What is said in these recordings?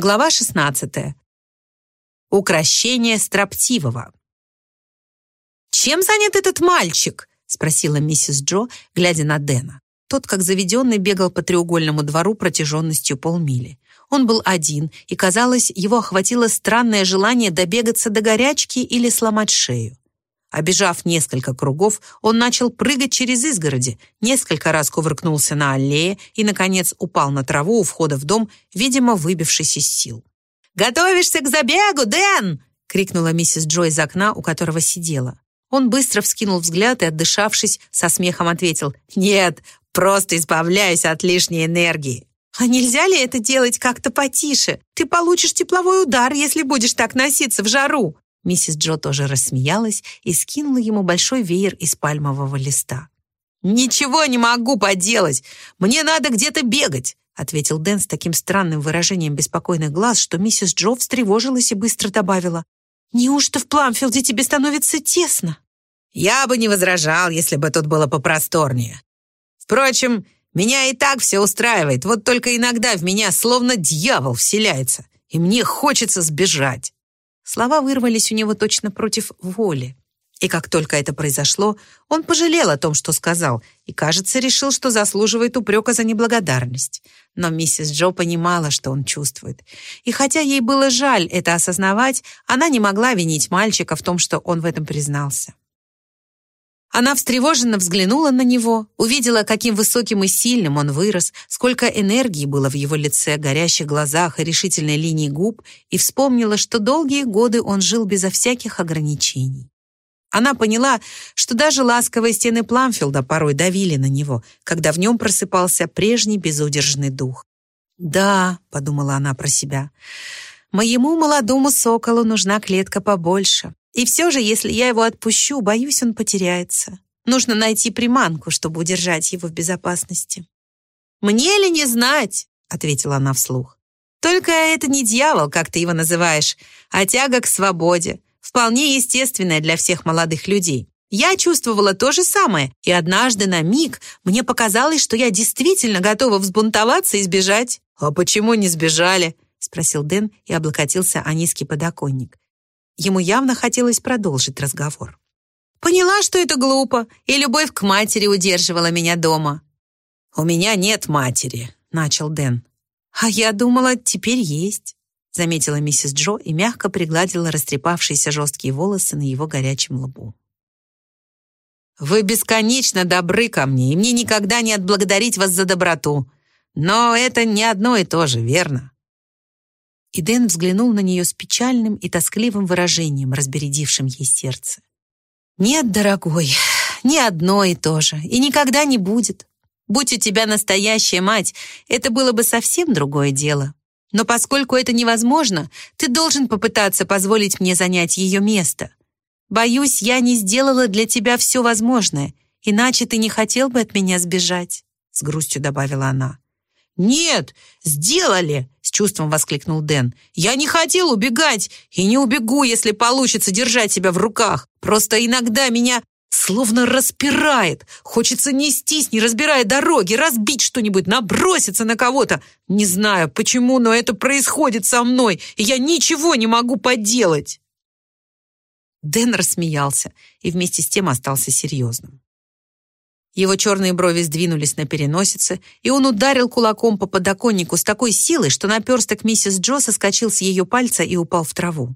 Глава 16. Укращение строптивого. «Чем занят этот мальчик?» — спросила миссис Джо, глядя на Дэна. Тот, как заведенный, бегал по треугольному двору протяженностью полмили. Он был один, и, казалось, его охватило странное желание добегаться до горячки или сломать шею. Обежав несколько кругов, он начал прыгать через изгороди, несколько раз кувыркнулся на аллее и, наконец, упал на траву у входа в дом, видимо, выбившись из сил. «Готовишься к забегу, Дэн!» — крикнула миссис Джо из окна, у которого сидела. Он быстро вскинул взгляд и, отдышавшись, со смехом ответил «Нет, просто избавляюсь от лишней энергии». «А нельзя ли это делать как-то потише? Ты получишь тепловой удар, если будешь так носиться в жару», Миссис Джо тоже рассмеялась и скинула ему большой веер из пальмового листа. «Ничего не могу поделать! Мне надо где-то бегать!» ответил Дэн с таким странным выражением беспокойных глаз, что миссис Джо встревожилась и быстро добавила. «Неужто в Пламфилде тебе становится тесно?» «Я бы не возражал, если бы тут было попросторнее. Впрочем, меня и так все устраивает, вот только иногда в меня словно дьявол вселяется, и мне хочется сбежать». Слова вырвались у него точно против воли. И как только это произошло, он пожалел о том, что сказал, и, кажется, решил, что заслуживает упрека за неблагодарность. Но миссис Джо понимала, что он чувствует. И хотя ей было жаль это осознавать, она не могла винить мальчика в том, что он в этом признался. Она встревоженно взглянула на него, увидела, каким высоким и сильным он вырос, сколько энергии было в его лице, горящих глазах и решительной линии губ, и вспомнила, что долгие годы он жил безо всяких ограничений. Она поняла, что даже ласковые стены Пламфилда порой давили на него, когда в нем просыпался прежний безудержный дух. «Да», — подумала она про себя, — «моему молодому соколу нужна клетка побольше. И все же, если я его отпущу, боюсь, он потеряется. Нужно найти приманку, чтобы удержать его в безопасности. «Мне ли не знать?» — ответила она вслух. «Только это не дьявол, как ты его называешь, а тяга к свободе, вполне естественная для всех молодых людей. Я чувствовала то же самое, и однажды на миг мне показалось, что я действительно готова взбунтоваться и сбежать. «А почему не сбежали?» — спросил Дэн и облокотился о низкий подоконник. Ему явно хотелось продолжить разговор. «Поняла, что это глупо, и любовь к матери удерживала меня дома». «У меня нет матери», — начал Дэн. «А я думала, теперь есть», — заметила миссис Джо и мягко пригладила растрепавшиеся жесткие волосы на его горячем лбу. «Вы бесконечно добры ко мне, и мне никогда не отблагодарить вас за доброту. Но это не одно и то же, верно?» И Дэн взглянул на нее с печальным и тоскливым выражением, разбередившим ей сердце. «Нет, дорогой, ни одно и то же, и никогда не будет. Будь у тебя настоящая мать, это было бы совсем другое дело. Но поскольку это невозможно, ты должен попытаться позволить мне занять ее место. Боюсь, я не сделала для тебя все возможное, иначе ты не хотел бы от меня сбежать», — с грустью добавила она. «Нет, сделали!» — с чувством воскликнул Дэн. «Я не хотел убегать и не убегу, если получится держать себя в руках. Просто иногда меня словно распирает. Хочется нестись, не разбирая дороги, разбить что-нибудь, наброситься на кого-то. Не знаю, почему, но это происходит со мной, и я ничего не могу поделать». Дэн рассмеялся и вместе с тем остался серьезным. Его черные брови сдвинулись на переносице, и он ударил кулаком по подоконнику с такой силой, что наперсток миссис Джо соскочил с ее пальца и упал в траву.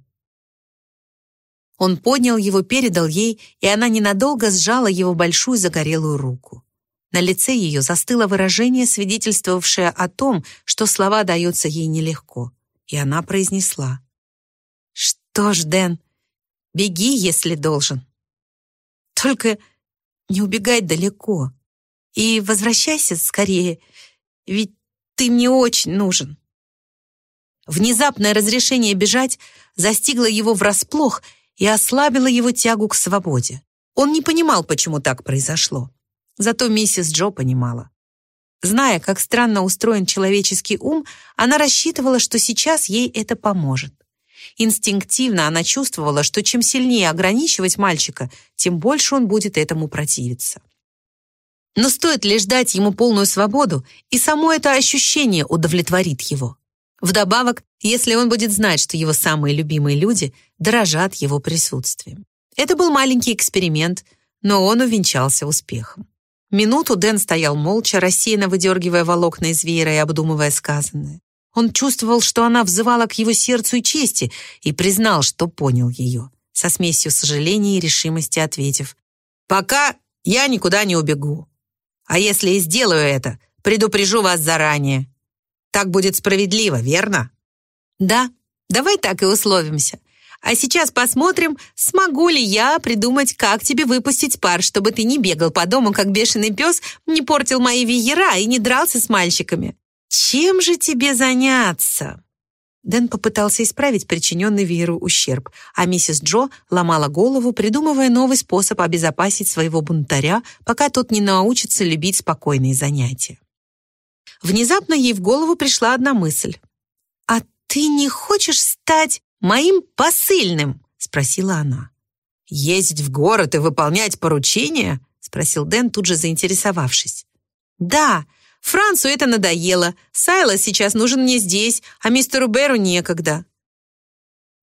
Он поднял его, передал ей, и она ненадолго сжала его большую загорелую руку. На лице ее застыло выражение, свидетельствовавшее о том, что слова даются ей нелегко. И она произнесла. «Что ж, Дэн, беги, если должен. Только не убегай далеко. И возвращайся скорее, ведь ты мне очень нужен». Внезапное разрешение бежать застигло его врасплох и ослабило его тягу к свободе. Он не понимал, почему так произошло. Зато миссис Джо понимала. Зная, как странно устроен человеческий ум, она рассчитывала, что сейчас ей это поможет. Инстинктивно она чувствовала, что чем сильнее ограничивать мальчика, тем больше он будет этому противиться. Но стоит лишь дать ему полную свободу, и само это ощущение удовлетворит его. Вдобавок, если он будет знать, что его самые любимые люди дорожат его присутствием. Это был маленький эксперимент, но он увенчался успехом. Минуту Дэн стоял молча, рассеянно выдергивая волокна из веера и обдумывая сказанное. Он чувствовал, что она взывала к его сердцу и чести, и признал, что понял ее, со смесью сожаления и решимости ответив. «Пока я никуда не убегу. А если и сделаю это, предупрежу вас заранее. Так будет справедливо, верно?» «Да, давай так и условимся. А сейчас посмотрим, смогу ли я придумать, как тебе выпустить пар, чтобы ты не бегал по дому, как бешеный пес, не портил мои веера и не дрался с мальчиками. Чем же тебе заняться?» Дэн попытался исправить причиненный вееру ущерб, а миссис Джо ломала голову, придумывая новый способ обезопасить своего бунтаря, пока тот не научится любить спокойные занятия. Внезапно ей в голову пришла одна мысль. «А ты не хочешь стать моим посыльным?» — спросила она. «Ездить в город и выполнять поручения?» — спросил Дэн, тут же заинтересовавшись. «Да, Францу это надоело. Сайлос сейчас нужен мне здесь, а мистеру Беру некогда».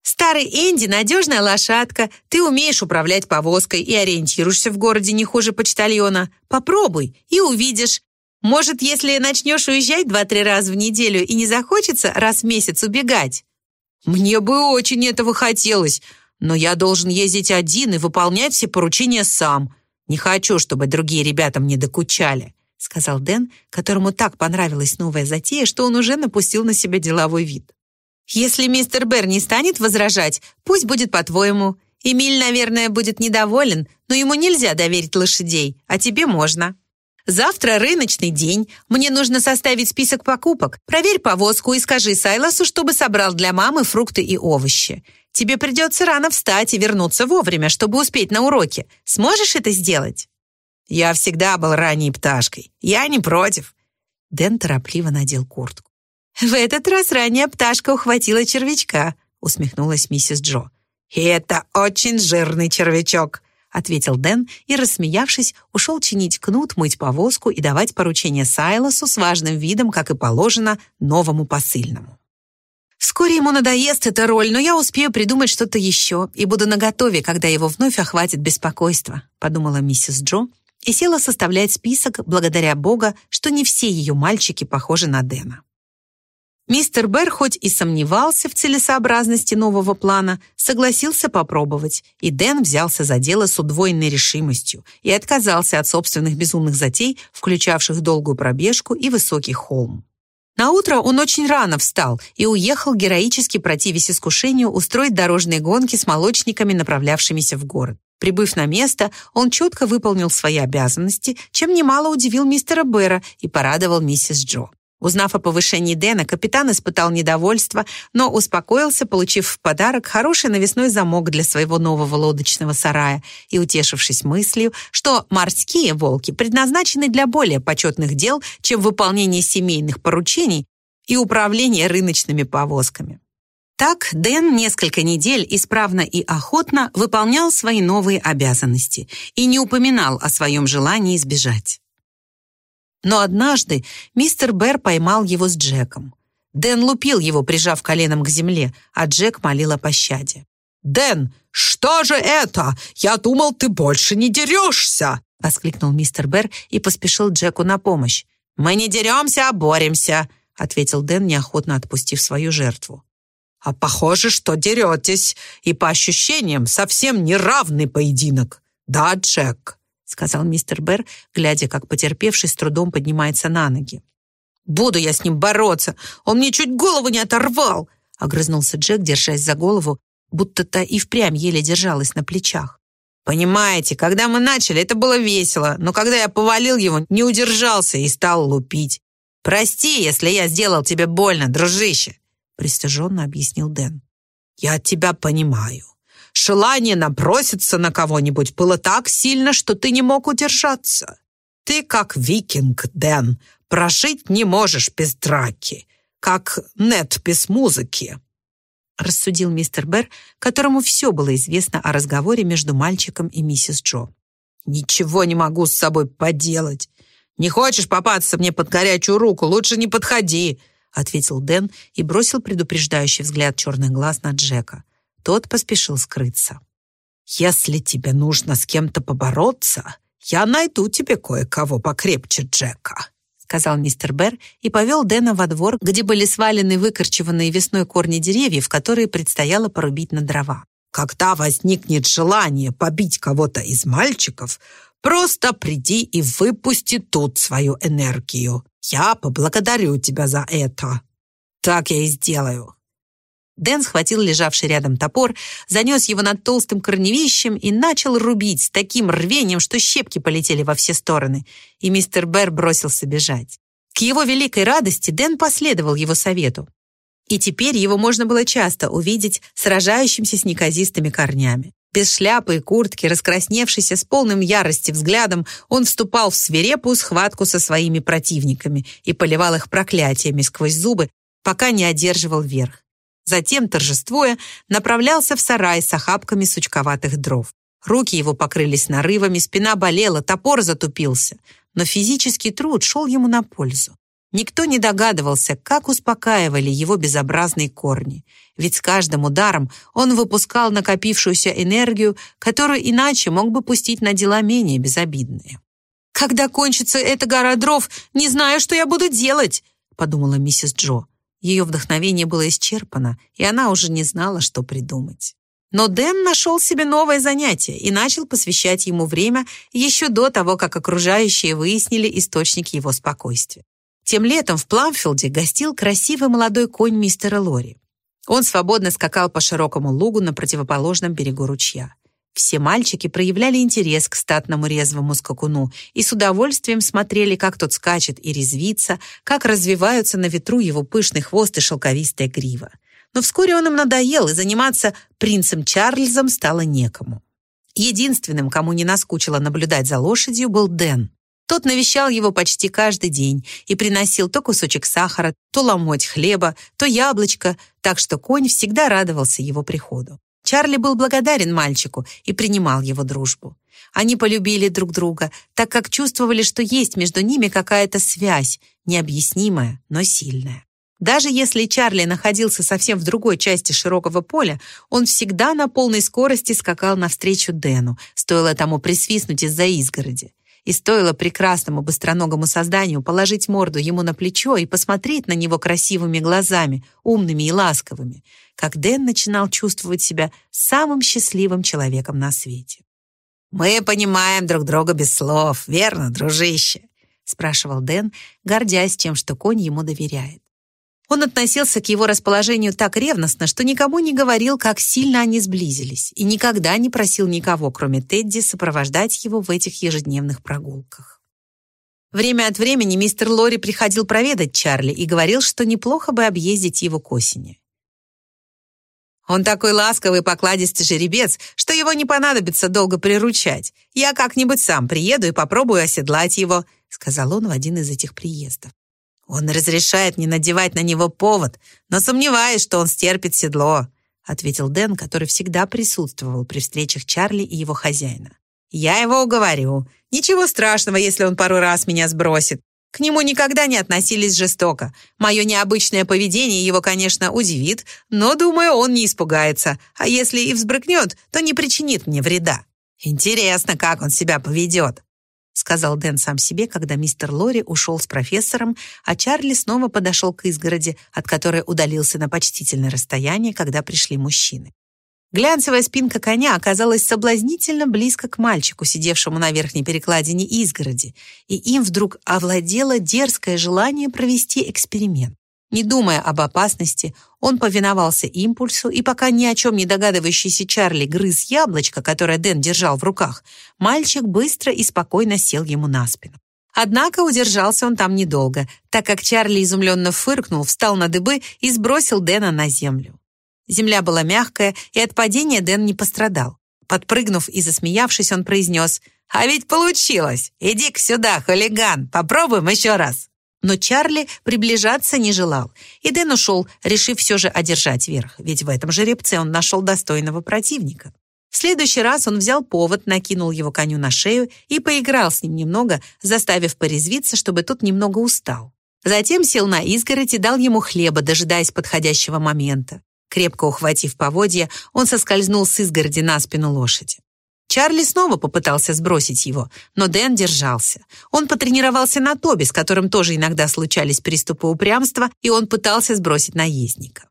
«Старый Энди — надежная лошадка. Ты умеешь управлять повозкой и ориентируешься в городе не хуже почтальона. Попробуй и увидишь. Может, если начнешь уезжать два-три раза в неделю и не захочется раз в месяц убегать?» Мне бы очень этого хотелось, но я должен ездить один и выполнять все поручения сам. Не хочу, чтобы другие ребята мне докучали», — сказал Дэн, которому так понравилась новая затея, что он уже напустил на себя деловой вид. «Если мистер Бэр не станет возражать, пусть будет по-твоему. Эмиль, наверное, будет недоволен, но ему нельзя доверить лошадей, а тебе можно». Завтра рыночный день. Мне нужно составить список покупок. Проверь повозку и скажи Сайлосу, чтобы собрал для мамы фрукты и овощи. Тебе придется рано встать и вернуться вовремя, чтобы успеть на уроке. Сможешь это сделать?» «Я всегда был ранней пташкой. Я не против». Дэн торопливо надел куртку. «В этот раз ранняя пташка ухватила червячка», усмехнулась миссис Джо. «И это очень жирный червячок», ответил Дэн и, рассмеявшись, ушел чинить кнут, мыть повозку и давать поручение Сайлосу с важным видом, как и положено, новому посыльному. Вскоре ему надоест эта роль, но я успею придумать что-то еще и буду наготове, когда его вновь охватит беспокойство, подумала миссис Джо и села составлять список, благодаря Бога, что не все ее мальчики похожи на Дэна. Мистер Бэр хоть и сомневался в целесообразности нового плана, согласился попробовать, и Дэн взялся за дело с удвоенной решимостью и отказался от собственных безумных затей, включавших долгую пробежку и высокий холм. На утро он очень рано встал и уехал, героически противясь искушению устроить дорожные гонки с молочниками, направлявшимися в город. Прибыв на место, он четко выполнил свои обязанности, чем немало удивил мистера Бэра и порадовал миссис Джо. Узнав о повышении Дэна, капитан испытал недовольство, но успокоился, получив в подарок хороший навесной замок для своего нового лодочного сарая и утешившись мыслью, что морские волки предназначены для более почетных дел, чем выполнение семейных поручений и управление рыночными повозками. Так Дэн несколько недель исправно и охотно выполнял свои новые обязанности и не упоминал о своем желании избежать. Но однажды мистер Бэр поймал его с Джеком. Дэн лупил его, прижав коленом к земле, а Джек молил о пощаде. «Дэн, что же это? Я думал, ты больше не дерешься!» воскликнул мистер Бэр и поспешил Джеку на помощь. «Мы не деремся, а боремся», ответил Дэн, неохотно отпустив свою жертву. «А похоже, что деретесь, и по ощущениям совсем неравный поединок. Да, Джек?» сказал мистер Бэр, глядя, как потерпевший с трудом поднимается на ноги. «Буду я с ним бороться! Он мне чуть голову не оторвал!» огрызнулся Джек, держась за голову, будто та и впрямь еле держалась на плечах. «Понимаете, когда мы начали, это было весело, но когда я повалил его, не удержался и стал лупить. Прости, если я сделал тебе больно, дружище!» Пристыженно объяснил Дэн. «Я тебя понимаю. Желание наброситься на кого-нибудь было так сильно, что ты не мог удержаться. Ты как викинг, Дэн, прожить не можешь без драки, как нет без музыки. Рассудил мистер Берр, которому все было известно о разговоре между мальчиком и миссис Джо. «Ничего не могу с собой поделать. Не хочешь попасться мне под горячую руку, лучше не подходи. Ответил Дэн и бросил предупреждающий взгляд черных глаз на Джека. Тот поспешил скрыться. «Если тебе нужно с кем-то побороться, я найду тебе кое-кого покрепче Джека», сказал мистер Берр и повел Дэна во двор, где были свалены выкорчеванные весной корни деревьев, которые предстояло порубить на дрова. «Когда возникнет желание побить кого-то из мальчиков, просто приди и выпусти тут свою энергию. Я поблагодарю тебя за это». «Так я и сделаю», Дэн схватил лежавший рядом топор, занес его над толстым корневищем и начал рубить с таким рвением, что щепки полетели во все стороны, и мистер Бэр бросился бежать. К его великой радости Дэн последовал его совету. И теперь его можно было часто увидеть сражающимся с неказистыми корнями. Без шляпы и куртки, раскрасневшийся с полным ярости взглядом, он вступал в свирепую схватку со своими противниками и поливал их проклятиями сквозь зубы, пока не одерживал верх. Затем, торжествуя, направлялся в сарай с охапками сучковатых дров. Руки его покрылись нарывами, спина болела, топор затупился. Но физический труд шел ему на пользу. Никто не догадывался, как успокаивали его безобразные корни. Ведь с каждым ударом он выпускал накопившуюся энергию, которую иначе мог бы пустить на дела менее безобидные. «Когда кончится эта гора дров, не знаю, что я буду делать», подумала миссис Джо. Ее вдохновение было исчерпано, и она уже не знала, что придумать. Но Дэн нашел себе новое занятие и начал посвящать ему время еще до того, как окружающие выяснили источник его спокойствия. Тем летом в Пламфилде гостил красивый молодой конь мистера Лори. Он свободно скакал по широкому лугу на противоположном берегу ручья. Все мальчики проявляли интерес к статному резвому скакуну и с удовольствием смотрели, как тот скачет и резвится, как развиваются на ветру его пышный хвост и шелковистая грива. Но вскоре он им надоел, и заниматься принцем Чарльзом стало некому. Единственным, кому не наскучило наблюдать за лошадью, был Дэн. Тот навещал его почти каждый день и приносил то кусочек сахара, то ломоть хлеба, то яблочко, так что конь всегда радовался его приходу. Чарли был благодарен мальчику и принимал его дружбу. Они полюбили друг друга, так как чувствовали, что есть между ними какая-то связь, необъяснимая, но сильная. Даже если Чарли находился совсем в другой части широкого поля, он всегда на полной скорости скакал навстречу Дэну, стоило тому присвистнуть из-за изгороди. И стоило прекрасному быстроногому созданию положить морду ему на плечо и посмотреть на него красивыми глазами, умными и ласковыми, как Дэн начинал чувствовать себя самым счастливым человеком на свете. «Мы понимаем друг друга без слов, верно, дружище?» спрашивал Дэн, гордясь тем, что конь ему доверяет. Он относился к его расположению так ревностно, что никому не говорил, как сильно они сблизились, и никогда не просил никого, кроме Тедди, сопровождать его в этих ежедневных прогулках. Время от времени мистер Лори приходил проведать Чарли и говорил, что неплохо бы объездить его к осени. Он такой ласковый, покладистый жеребец, что его не понадобится долго приручать. Я как-нибудь сам приеду и попробую оседлать его», — сказал он в один из этих приездов. «Он разрешает не надевать на него повод, но сомневаюсь, что он стерпит седло», — ответил Дэн, который всегда присутствовал при встречах Чарли и его хозяина. «Я его уговорю. Ничего страшного, если он пару раз меня сбросит. К нему никогда не относились жестоко. Мое необычное поведение его, конечно, удивит, но, думаю, он не испугается. А если и взбрыкнет, то не причинит мне вреда. Интересно, как он себя поведет», — сказал Дэн сам себе, когда мистер Лори ушел с профессором, а Чарли снова подошел к изгороди, от которой удалился на почтительное расстояние, когда пришли мужчины. Глянцевая спинка коня оказалась соблазнительно близко к мальчику, сидевшему на верхней перекладине изгороди, и им вдруг овладело дерзкое желание провести эксперимент. Не думая об опасности, он повиновался импульсу, и пока ни о чем не догадывающийся Чарли грыз яблочко, которое Дэн держал в руках, мальчик быстро и спокойно сел ему на спину. Однако удержался он там недолго, так как Чарли изумленно фыркнул, встал на дыбы и сбросил Дэна на землю. Земля была мягкая, и от падения Дэн не пострадал. Подпрыгнув и засмеявшись, он произнес «А ведь получилось! Иди-ка сюда, хулиган, попробуем еще раз!» Но Чарли приближаться не желал, и Дэн ушел, решив все же одержать верх, ведь в этом жеребце он нашел достойного противника. В следующий раз он взял повод, накинул его коню на шею и поиграл с ним немного, заставив порезвиться, чтобы тот немного устал. Затем сел на изгородь и дал ему хлеба, дожидаясь подходящего момента. Крепко ухватив поводья, он соскользнул с изгороди на спину лошади. Чарли снова попытался сбросить его, но Дэн держался. Он потренировался на Тоби, с которым тоже иногда случались приступы упрямства, и он пытался сбросить наездника.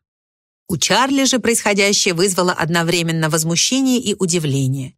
У Чарли же происходящее вызвало одновременно возмущение и удивление.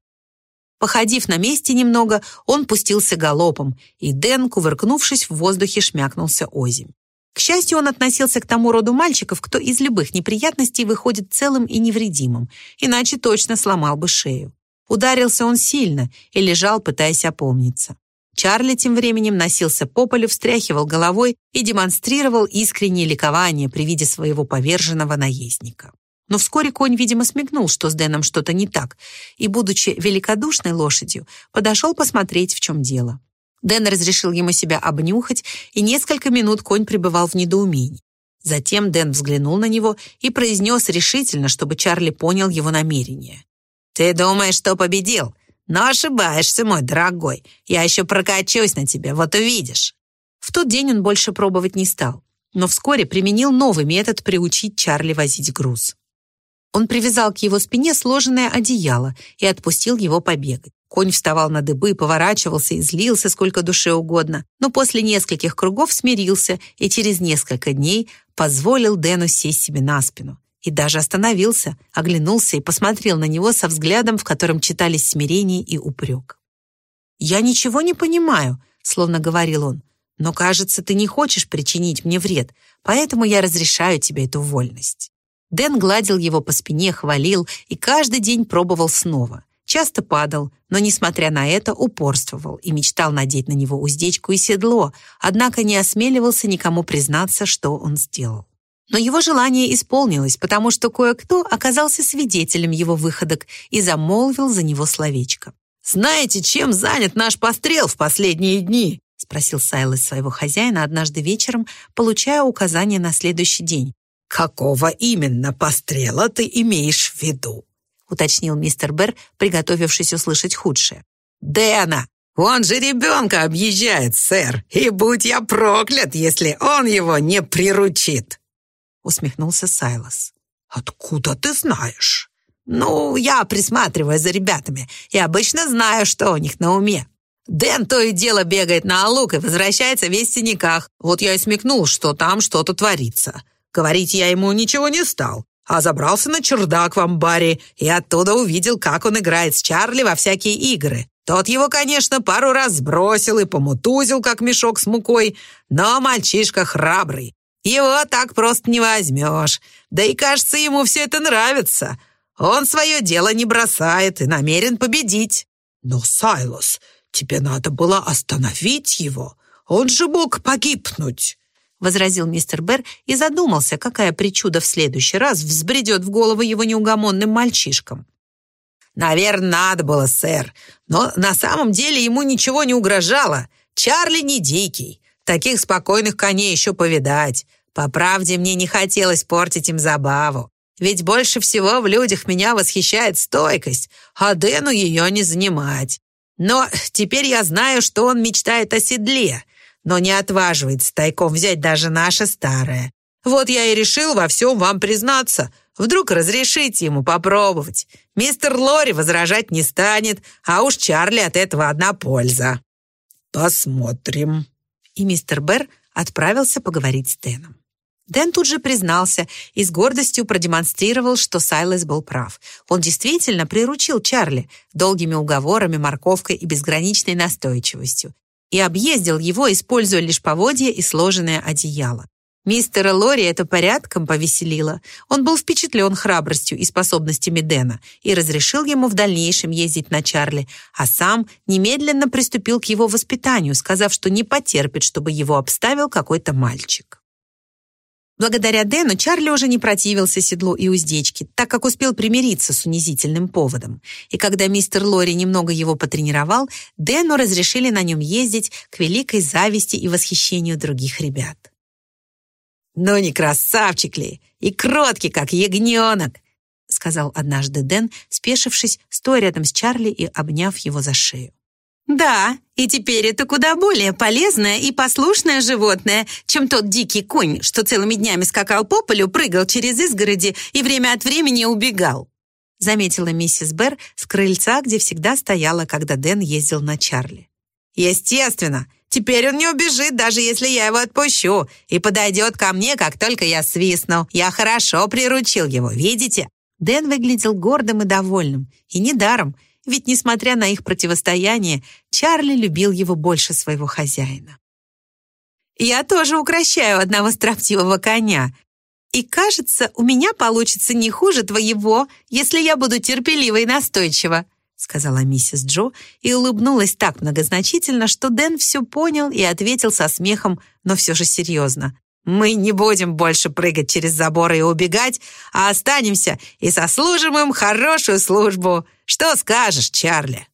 Походив на месте немного, он пустился галопом, и Дэн, кувыркнувшись в воздухе, шмякнулся озимь. К счастью, он относился к тому роду мальчиков, кто из любых неприятностей выходит целым и невредимым, иначе точно сломал бы шею. Ударился он сильно и лежал, пытаясь опомниться. Чарли тем временем носился по полю, встряхивал головой и демонстрировал искреннее ликование при виде своего поверженного наездника. Но вскоре конь, видимо, смекнул, что с Дэном что-то не так, и, будучи великодушной лошадью, подошел посмотреть, в чем дело. Дэн разрешил ему себя обнюхать, и несколько минут конь пребывал в недоумении. Затем Дэн взглянул на него и произнес решительно, чтобы Чарли понял его намерение. «Ты думаешь, что победил? Но ошибаешься, мой дорогой. Я еще прокачусь на тебе, вот увидишь». В тот день он больше пробовать не стал, но вскоре применил новый метод приучить Чарли возить груз. Он привязал к его спине сложенное одеяло и отпустил его побегать. Конь вставал на дыбы, поворачивался и злился сколько душе угодно, но после нескольких кругов смирился и через несколько дней позволил Дэну сесть себе на спину и даже остановился, оглянулся и посмотрел на него со взглядом, в котором читались смирение и упрек. «Я ничего не понимаю», — словно говорил он, «но, кажется, ты не хочешь причинить мне вред, поэтому я разрешаю тебе эту вольность». Дэн гладил его по спине, хвалил и каждый день пробовал снова. Часто падал, но, несмотря на это, упорствовал и мечтал надеть на него уздечку и седло, однако не осмеливался никому признаться, что он сделал. Но его желание исполнилось, потому что кое-кто оказался свидетелем его выходок и замолвил за него словечко. «Знаете, чем занят наш пострел в последние дни?» — спросил Сайлос своего хозяина однажды вечером, получая указание на следующий день. «Какого именно пострела ты имеешь в виду?» — уточнил мистер Берр, приготовившись услышать худшее. «Дэна! Он же ребенка объезжает, сэр, и будь я проклят, если он его не приручит!» Усмехнулся Сайлос. «Откуда ты знаешь?» «Ну, я присматриваю за ребятами и обычно знаю, что у них на уме. Дэн то и дело бегает на луг и возвращается весь в синяках. Вот я и смекнул, что там что-то творится. Говорить я ему ничего не стал, а забрался на чердак в амбаре и оттуда увидел, как он играет с Чарли во всякие игры. Тот его, конечно, пару раз сбросил и помутузил, как мешок с мукой, но мальчишка храбрый. Его так просто не возьмешь. Да и, кажется, ему все это нравится. Он свое дело не бросает и намерен победить. Но, Сайлос, тебе надо было остановить его. Он же мог погибнуть. Возразил мистер Берр и задумался, какая причуда в следующий раз взбредет в голову его неугомонным мальчишкам. «Наверное, надо было, сэр. Но на самом деле ему ничего не угрожало. Чарли не дикий. Таких спокойных коней еще повидать. По правде, мне не хотелось портить им забаву. Ведь больше всего в людях меня восхищает стойкость, а Дэну ее не занимать. Но теперь я знаю, что он мечтает о седле, но не отваживается тайком взять даже наше старое. Вот я и решил во всем вам признаться. Вдруг разрешите ему попробовать. Мистер Лори возражать не станет, а уж Чарли от этого одна польза. Посмотрим и мистер Берр отправился поговорить с Дэном. Дэн тут же признался и с гордостью продемонстрировал, что Сайлес был прав. Он действительно приручил Чарли долгими уговорами, морковкой и безграничной настойчивостью и объездил его, используя лишь поводья и сложенное одеяло. Мистера Лори это порядком повеселило. Он был впечатлен храбростью и способностями Дэна и разрешил ему в дальнейшем ездить на Чарли, а сам немедленно приступил к его воспитанию, сказав, что не потерпит, чтобы его обставил какой-то мальчик. Благодаря Дэну Чарли уже не противился седлу и уздечке, так как успел примириться с унизительным поводом. И когда мистер Лори немного его потренировал, Дэну разрешили на нем ездить к великой зависти и восхищению других ребят. «Ну не красавчик ли? И кроткий, как ягненок!» сказал однажды Дэн, спешившись, стоя рядом с Чарли и обняв его за шею. Да, и теперь это куда более полезное и послушное животное, чем тот дикий конь, что целыми днями скакал по полю, прыгал через изгороди и время от времени убегал. Заметила миссис Берр с крыльца, где всегда стояла, когда Дэн ездил на Чарли. Естественно, теперь он не убежит, даже если я его отпущу, и подойдет ко мне, как только я свистну. Я хорошо приручил его, видите? Дэн выглядел гордым и довольным, и недаром, ведь, несмотря на их противостояние, Чарли любил его больше своего хозяина. «Я тоже укращаю одного строптивого коня. И, кажется, у меня получится не хуже твоего, если я буду терпелива и настойчива», сказала миссис Джо и улыбнулась так многозначительно, что Дэн все понял и ответил со смехом, но все же серьезно. Мы не будем больше прыгать через заборы и убегать, а останемся и сослужим им хорошую службу. Что скажешь, Чарли?»